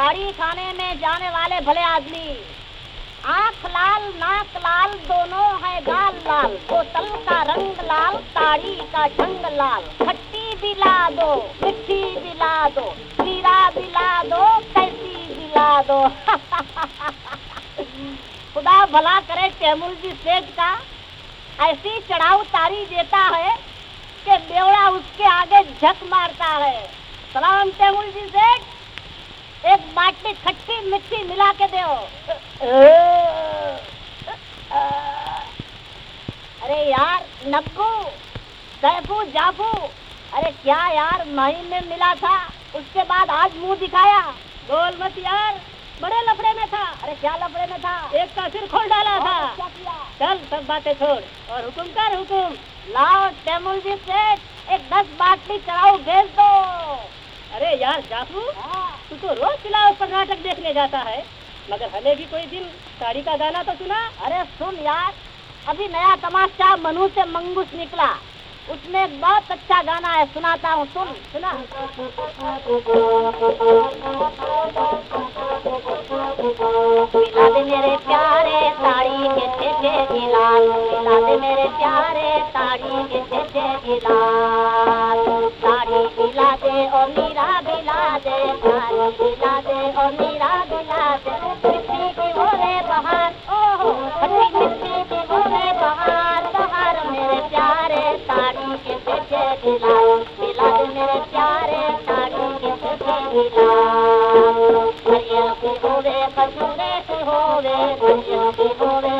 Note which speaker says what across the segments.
Speaker 1: ताड़ी खाने में जाने वाले भले आदमी। आँख लाल, नाक लाल, दोनों है गाल लाल। बोतल का रंग लाल ताड़ी का ढंग लाल। खट्टी बिला दो, मिट्टी बिला दो जीरा बिला दो कैसी बिला दो। खुदा भला करे तैमूर जी सेठ का। ऐसी चढ़ाऊ तारी देता है कि बेवड़ा उसके आगे झक मारता है। सलाम तैमूर जी सेठ। एक बाटी खट्टी मिट्टी मिला के दो अरे यार नब्बू सैफू जाफू अरे क्या यार महीन में मिला था उसके बाद आज मुँह दिखाया। बोल मत यार बड़े लफड़े में था। अरे क्या लफड़े में था? एक का सिर खोल डाला था। चल सब बातें छोड़। और हुक्म कर हुक्म। लाओ तैमूर जी से एक दस बाटली चढ़ाओ भेज दो।
Speaker 2: अरे यार जाफू।
Speaker 1: हाँ।
Speaker 2: तू तो रोज सिलाओ पर नाटक देखने जाता है। मगर हमें भी कोई दिन साड़ी का गाना तो सुना
Speaker 1: अरे सुन यार, अभी नया तमाशा मनु से मंगूस निकला। उसमें बहुत अच्छा गाना है, सुनाता हूँ, सुन, सुना। मेरे प्यारे ताड़ी के मेरे प्यारे ताड़ी के छेछे गिलास दे ताड़ी मिला दे मिला दे मिट्टी की हो रे बहार की हो रे बहार बहार प्यारे ताड़ी के छेछे गिलास मिला दे मेरे प्यारे ताड़ी के छेछे गिलास हरियल की होवे खजूरे की होवे हरियल की होवे खजूरे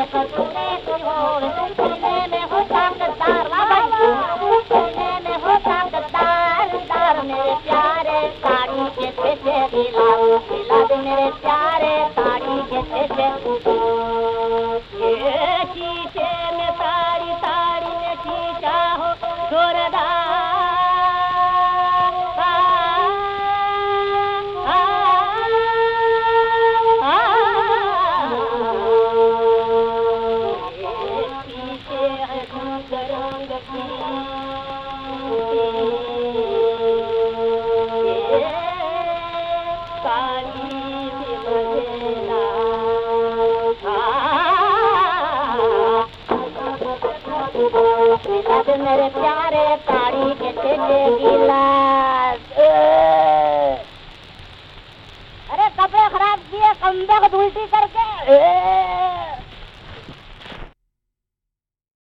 Speaker 1: दिला दे मेरे प्यारे के छेछे
Speaker 2: ये
Speaker 1: मेरे प्यारे के गिलास? अरे कपड़े खराब किए कमबख्त उल्टी करके।